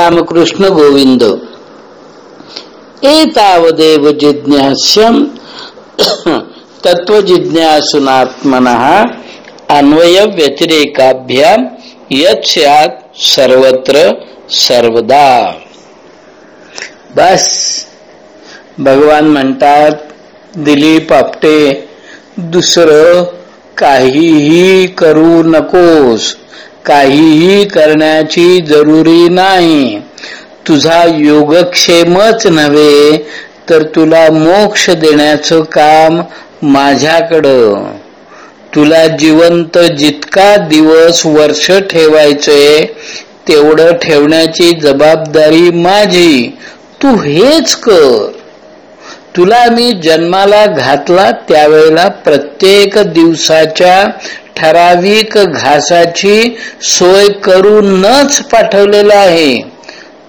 रामकृष्ण गोविंद। एतावदेव जिज्ञास्यम। तत्वजिज्ञासुनात्मन अन्वय व्यतिरेकाभ्या यत सर्वत्र सर्वदा। बस। भगवान म्हणतात दिलीप आपटे दुसरं काहीही करू नकोस। काहीही करण्याची जरुरी नाही. तुझा योगक्षेमच नव्हे तर तुला मोक्ष देण्याचं काम माझ्याकडं. तुला जिवंत जितका दिवस वर्ष ठेवायचंय तेवढं ठेवण्याची जबाबदारी माझी. तू हेच कर. तुला मी जन्माला घातला त्यावेळेला प्रत्येक दिवसाच्या ठराविक घासाची सोय करूनच पाठवलेलं आहे.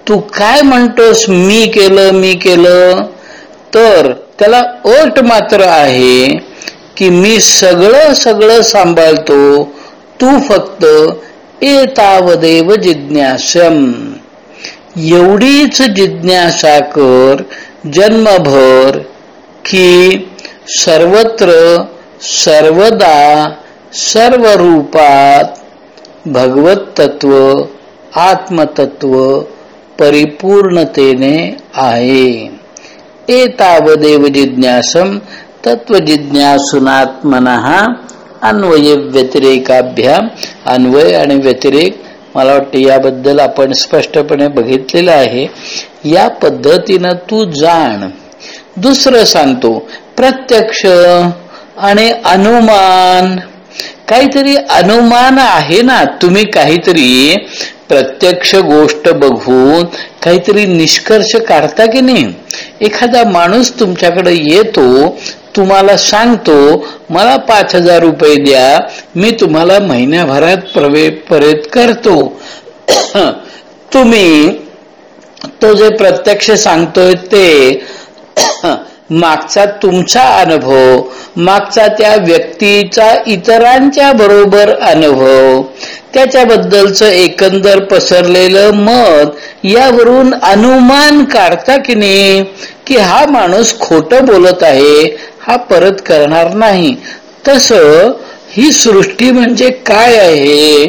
तू काय म्हणतोस? मी केलं मी केलं. तर त्याला अट मात्र आहे की मी सगळं सगळं सांभाळतो. तू फक्त एतावदेव जिज्ञासम. एवढीच जिज्ञासा कर जन्मभर की सर्वत्र सर्वदा सर्व रूपात भगवत तत्व आत्मतत्व परिपूर्णतेने आहे. एतावदेव जिज्ञासम तत्वजिज्ञासूनात्मन अन्वय व्यतिरेकाभ्याम. अन्वय आणि व्यतिरेक मला वाटतं याबद्दल आपण स्पष्टपणे बघितलेलं आहे. या पद्धतीनं तू जाण. दुसरं सांगतो प्रत्यक्ष आणि अनुमान. काहीतरी अनुमान आहे ना? तुम्ही काहीतरी प्रत्यक्ष गोष्ट बघून काहीतरी निष्कर्ष काढता की नाही? एखादा माणूस तुमच्याकडे येतो तुम्हाला सांगतो मला पाच हजार रुपये द्या मी तुम्हाला महिन्याभरात प्रवे परत करतो. तुम्ही तो जे प्रत्यक्ष सांगतोय ते मागचा तुमचा अनुभव मागचा त्या व्यक्तीचा इतरांच्या बरोबर अनुभव. त्याच्याबद्दलचं एकंदर पसरलेलं मत यावरून अनुमान काढता की नाही की हा माणूस खोट बोलत आहे हा परत करणार नाही. तस ही सृष्टी म्हणजे काय आहे?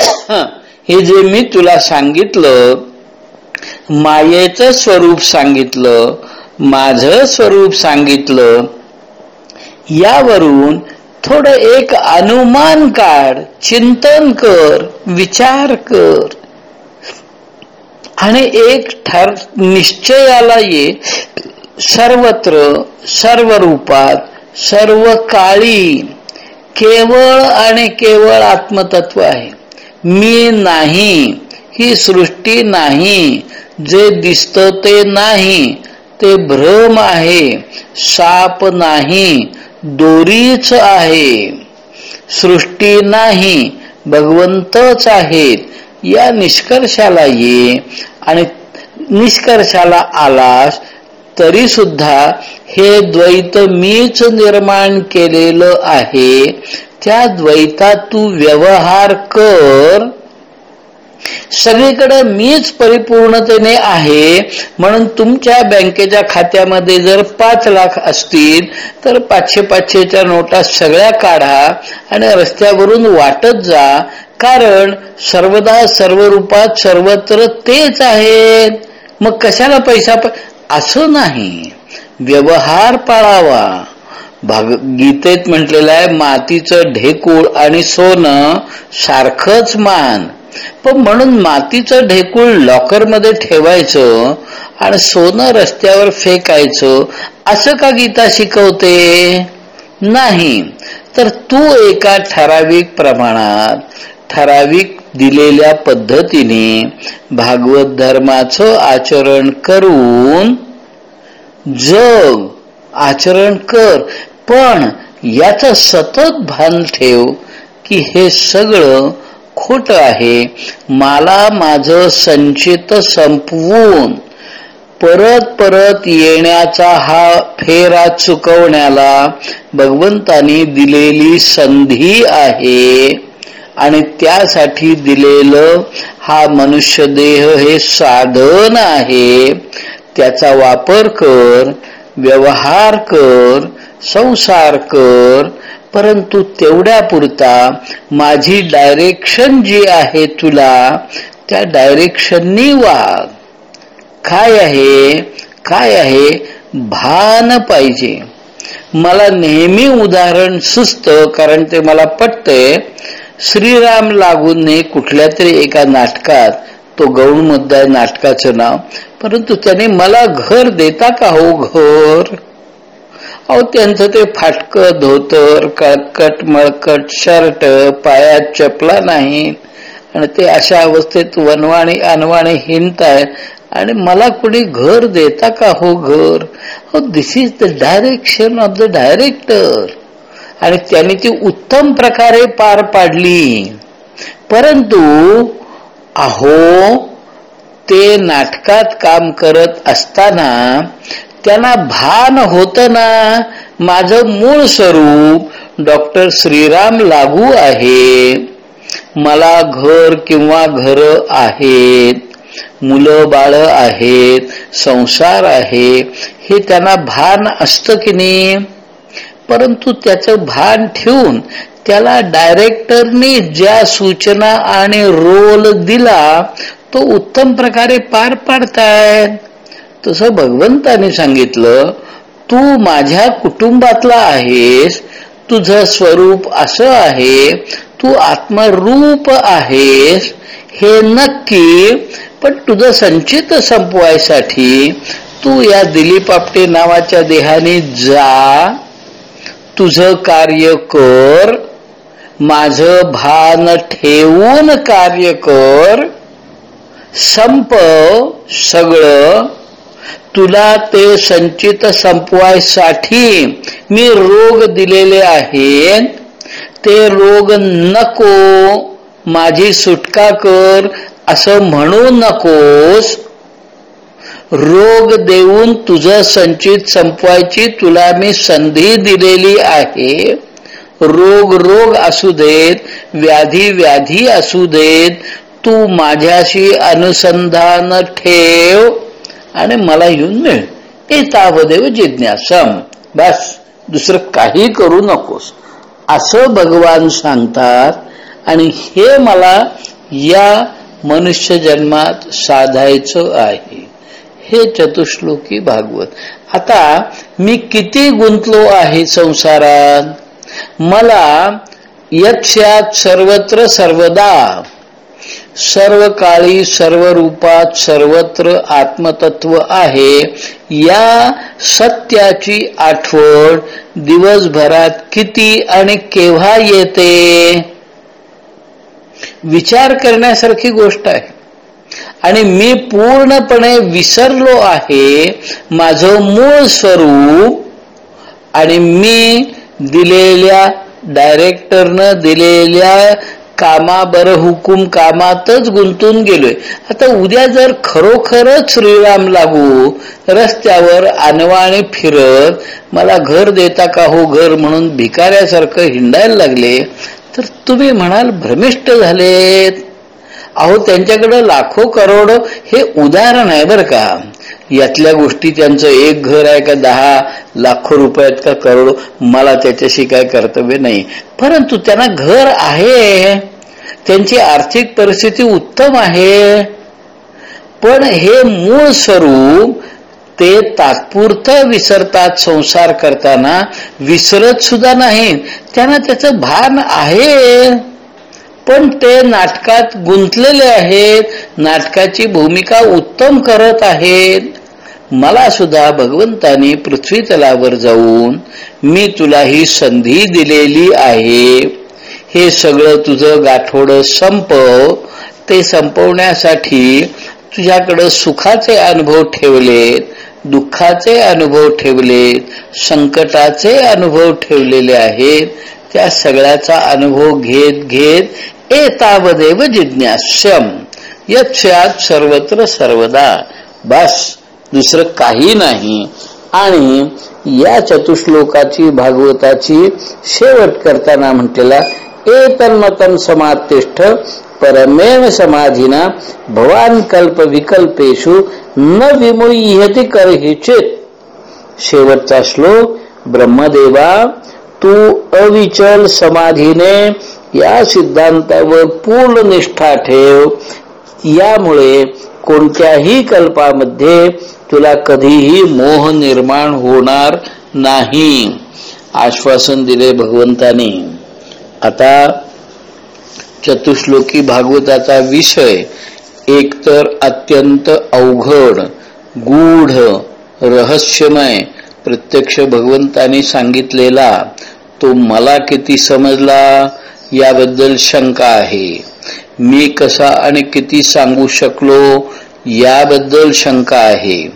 हे जे मी तुला सांगितलं मायेचं स्वरूप सांगितलं माझं स्वरूप सांगितलं. यावरून थोडं एक अनुमान काढ चिंतन कर विचार कर. आणि एक ठर निश्चयाला ये सर्वत्र सर्व रूपात सर्व काळी केवळ आणि केवळ आत्मतत्व आहे. मी नाही ही सृष्टी नाही जे दिसत ते नाही. ते भ्रम आहे साप नाही दोरीच आहे सृष्टी नाही भगवंतच आहेत या निष्कर्षाला ये आणि निष्कर्षाला आलास तरी सुद्धा हे द्वैत मीच निर्माण केलेलं आहे. त्या द्वैतात तू व्यवहार कर. सगळीकडे मीच परिपूर्णतेने आहे म्हणून तुमच्या बँकेच्या खात्यामध्ये जर पाच लाख असतील तर पाचशे पाचशेच्या नोटा सगळ्या काढा आणि रस्त्यावरून वाटत जा कारण सर्वदा सर्व रूपात सर्वत्र तेच आहेत. मग कशाला पैसा असं नाही. व्यवहार पाळावा. भाग गीतेत म्हटलेलं आहे मातीचं ढेकूळ आणि सोनं सारखंच मान. पण म्हणून मातीचं ढेकूळ लॉकरमध्ये ठेवायचं आणि सोनं रस्त्यावर फेकायचं असं का गीता शिकवते? नाही. तर तू एका ठराविक प्रमाणात ठराविक दिलेल्या पद्धतीने भागवत धर्माचं आचरण करून जग आचरण कर. पण याच सतत भान ठेव की हे सगळं खोट आहे. मला माझं संचित संपवून परत परत येण्याचा हा फेरा चुकवण्याला भगवंतानी दिलेली संधी आहे आणि त्यासाठी दिलेलं हा मनुष्य देह हे साधन आहे. त्याचा वापर कर व्यवहार कर संसार कर परंतु तेवढ्या पुरता माझी डायरेक्शन जी आहे तुला त्या डायरेक्शननी वाग. काय आहे? काय आहे? भान पाहिजे. मला नेहमी उदाहरण सुस्त कारण ते मला पटतंय. श्रीराम लागून कुठल्या तरी एका नाटकात तो गौण मुद्दा आहे नाटकाचं नाव परंतु त्याने मला घर देता का हो घर? अहो त्यांचं ते फाटकं धोतर कळकट मळकट शर्ट पायात चपला नाही. आणि ते अशा अवस्थेत वनवाणी अनवाणी हिंडताय. आणि मला कुणी घर देता का हो घर? हो this is the direction of the director आणि त्यांनी ती उत्तम प्रकारे पार पाडली. परंतु अहो ते नाटकात काम करत असताना त्यांना भान होत ना माझं मूळ स्वरूप डॉक्टर श्रीराम लागू आहे. मला घर किंवा घर आहेत मुलं बाळ आहेत संसार आहे हे त्यांना भान असतं की नाही? परंतु त्याचं भान ठेवून त्याला डायरेक्टरने ज्या सूचना आणि रोल दिला तो उत्तम प्रकारे पार पाडतायत. तसं भगवंताने सांगितलं तू माझ्या कुटुंबातला आहेस तुझं स्वरूप असं आहे तू आत्मरूप आहेस हे नक्की पण तुझं संचित संपवायसाठी तू या दिलीप आपटे नावाच्या देहाने जा तुझं कार्य कर माझ भान ठेवून कार्य कर संप सगळं तुला ते संचित संपवायसाठी मी रोग दिलेले आहेत. ते रोग नको माझी सुटका कर असं म्हणू नकोस. रोग देऊन तुझं संचित संपवायची तुला मी संधी दिलेली आहे. रोग रोग असू देत व्याधी व्याधी असू देत तू माझ्याशी अनुसंधान ठेव. आणि मला येऊन मिळ. तावदेव जिज्ञासम. बस दुसरं काही करू नकोस. असं भगवान सांगतात आणि हे मला या मनुष्य जन्मात साधायचं आहे. हे चतुश्लोकी भागवत. आता मी किती गुंतलो आहे संसारात? मला यक्षात सर्वत्र सर्वदा सर्व काळी सर्व रूपात सर्वत्र आत्मतत्व आहे. या सत्याची आठवण दिवसभरात किती आणि केव्हा येते? विचार करण्यासारखी गोष्ट आहे. आणि मी पूर्णपणे विसरलो आहे माझं मूळ स्वरूप आणि मी दिलेल्या डायरेक्टरनं दिलेल्या कामा बरं हुकूम कामातच गुंतून गेलोय. आता उद्या जर खरोखरच श्रीराम लागू रस्त्यावर अनवाणे फिरत मला घर देता का हो घर म्हणून भिकाऱ्यासारखं हिंडायला लागले तर तुम्ही म्हणाल भ्रमिष्ट झालेत. अहो त्यांच्याकडे लाखो करोड हे उदाहरण आहे बरं का. यातल्या गोष्टी त्यांचं एक घर आहे का दहा लाखो रुपयात का करोड मला त्याच्याशी काय कर्तव्य नाही. परंतु त्यांना घर आहे. त्यांची आर्थिक परिस्थिती उत्तम आहे. पण हे मूळ स्वरूप ते तात्पुरतं विसरतात संसार करताना विसरत सुद्धा नाही त्यांना त्याचं भान आहे. पण ते नाटकात गुंतलेले आहेत नाटकाची भूमिका उत्तम करत आहेत. मला सुद्धा भगवंतानी पृथ्वी तलावर जाऊन मी तुला ही संधी दिलेली आहे. हे सगळं तुझं गाठोड संपव. ते संपवण्यासाठी तुझ्याकडं सुखाचे अनुभव ठेवलेत दुःखाचे अनुभव ठेवलेत संकटाचे अनुभव ठेवलेले आहेत. त्या सगळ्याचा अनुभव घेत घेत एतावदेव जिज्ञास्यम. यक्षात सर्वत्र सर्वदा. बस दुसरं काही नाही. आणि या चतुश्लोकाची भागवताची शेवट करताना म्हटलेला एतन्मतम समातिष्ठ परमेव समाधीना भवान कल्प विकल्पेशु न विमुह्यती करहिचित शेवटचा श्लोक, ब्रह्मदेवा, तू अविचल समाधीने या सिद्धांतावर पूर्ण निष्ठा ठेव। यामुळे कोणत्याही कल्पामध्ये तुला कधीही मोह निर्माण होणार नाही, आश्वासन दिले भगवंतानी। आता चतुश्लोकी भागवताचा विषय एकतर अत्यंत अवघड गूढ रहस्यमय प्रत्यक्ष भगवंतानी सांगितलेला तो मला किती समजला याबद्दल शंका आहे. मी कसा आणि किती सांगू शकलो याबद्दल शंका आहे.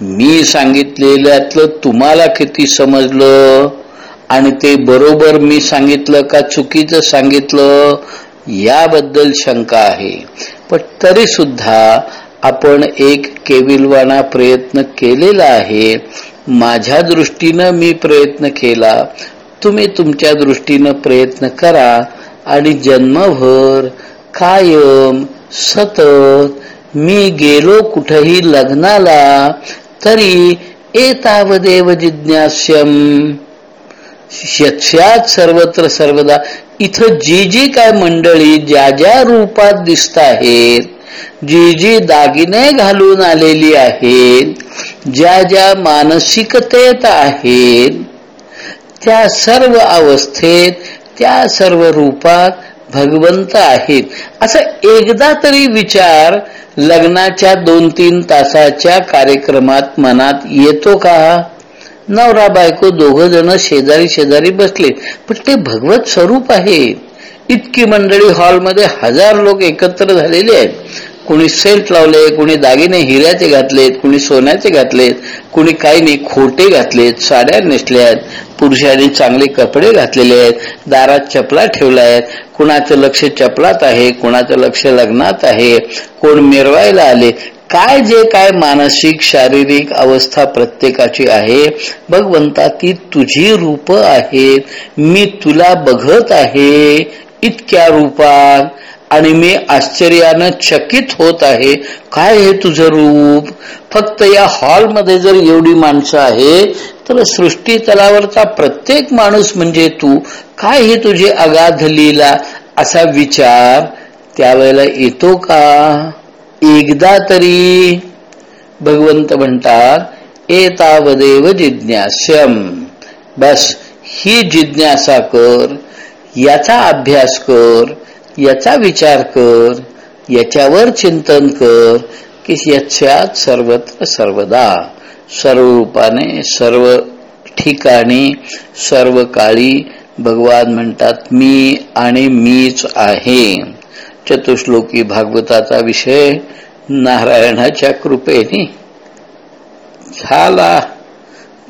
मी सांगितलेल्यातलं तुम्हाला किती समजलं? आणि ते बरोबर मी सांगितलं का चुकीचं सांगितलं याबद्दल शंका आहे. पण तरी सुद्धा आपण एक केविलवाना प्रयत्न केलेला आहे. माझ्या दृष्टीनं मी प्रयत्न केला. तुम्ही तुमच्या दृष्टीनं प्रयत्न करा आणि जन्मभर कायम सतत मी गेलो कुठही लग्नाला तरी एतावदेव जिज्ञास्यम. यक्षात सर्वत्र सर्वदा इथं जी जी काय मंडळी ज्या ज्या रूपात दिसत आहेत जी जी दागिने घालून आलेली आहेत ज्या ज्या मानसिकतेत आहेत त्या सर्व अवस्थेत त्या सर्व रूपात भगवंत आहेत. असा एकदा तरी विचार लग्नाच्या दोन तीन तासाच्या कार्यक्रमात मनात येतो का? नवरा बायको दोघ जण शेजारी शेजारी बसले. पण ते भगवत स्वरूप आहे. इतकी मंडळी हॉलमध्ये हजार लोक एकत्र झालेले आहेत. कुणी सेंट लावले कुणी दागिने हिऱ्याचे घातलेत कुणी सोन्याचे घातलेत कुणी काही नाही खोटे घातलेत साड्या नेसल्यात पुरुषांनी चांगले कपडे घातलेले आहेत दारात चपला ठेवल्या आहेत कुणाचं लक्ष चपलात आहे कुणाचं लक्ष लग्नात आहे कोण मिरवायला आले काय जे काय मानसिक शारीरिक अवस्था प्रत्येकाची आहे भगवंता ती तुझी रूप आहेत मी तुला बघत आहे इतक्या रूपात आणि मी आश्चर्यानं चकित होत आहे. काय हे तुझं रूप? फक्त या हॉलमध्ये जर एवढी माणसं आहे तर सृष्टी तलावरचा प्रत्येक माणूस म्हणजे तू. काय हे तुझी अगाध लीला? असा विचार त्यावेळेला येतो का? एकदा तरी. भगवंत म्हणतात एतावदेव जिज्ञास्यम. बस ही जिज्ञासा कर याचा अभ्यास कर याचा विचार कर याच्यावर चिंतन कर की याच्यात सर्वत्र सर्वदा. सर्व रूपाने सर्व ठिकाणी सर्व काळी भगवान म्हणतात मी आणि मीच आहे. चतुश्लोकी भागवताचा विषय नारायणाच्या कृपेने. झाला.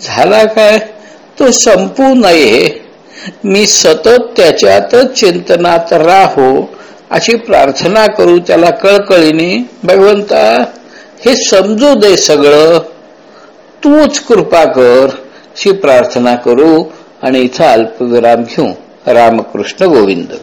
झाला काय? तो संपू नये. मी सतत त्याच्यातच चिंतनात राहो अशी प्रार्थना करू त्याला कळकळीने. भगवंता हे समजू दे सगळं. तूच कृपा कर अशी प्रार्थना करू आणि इथं अल्पविराम घेऊ रामकृष्ण गोविंद.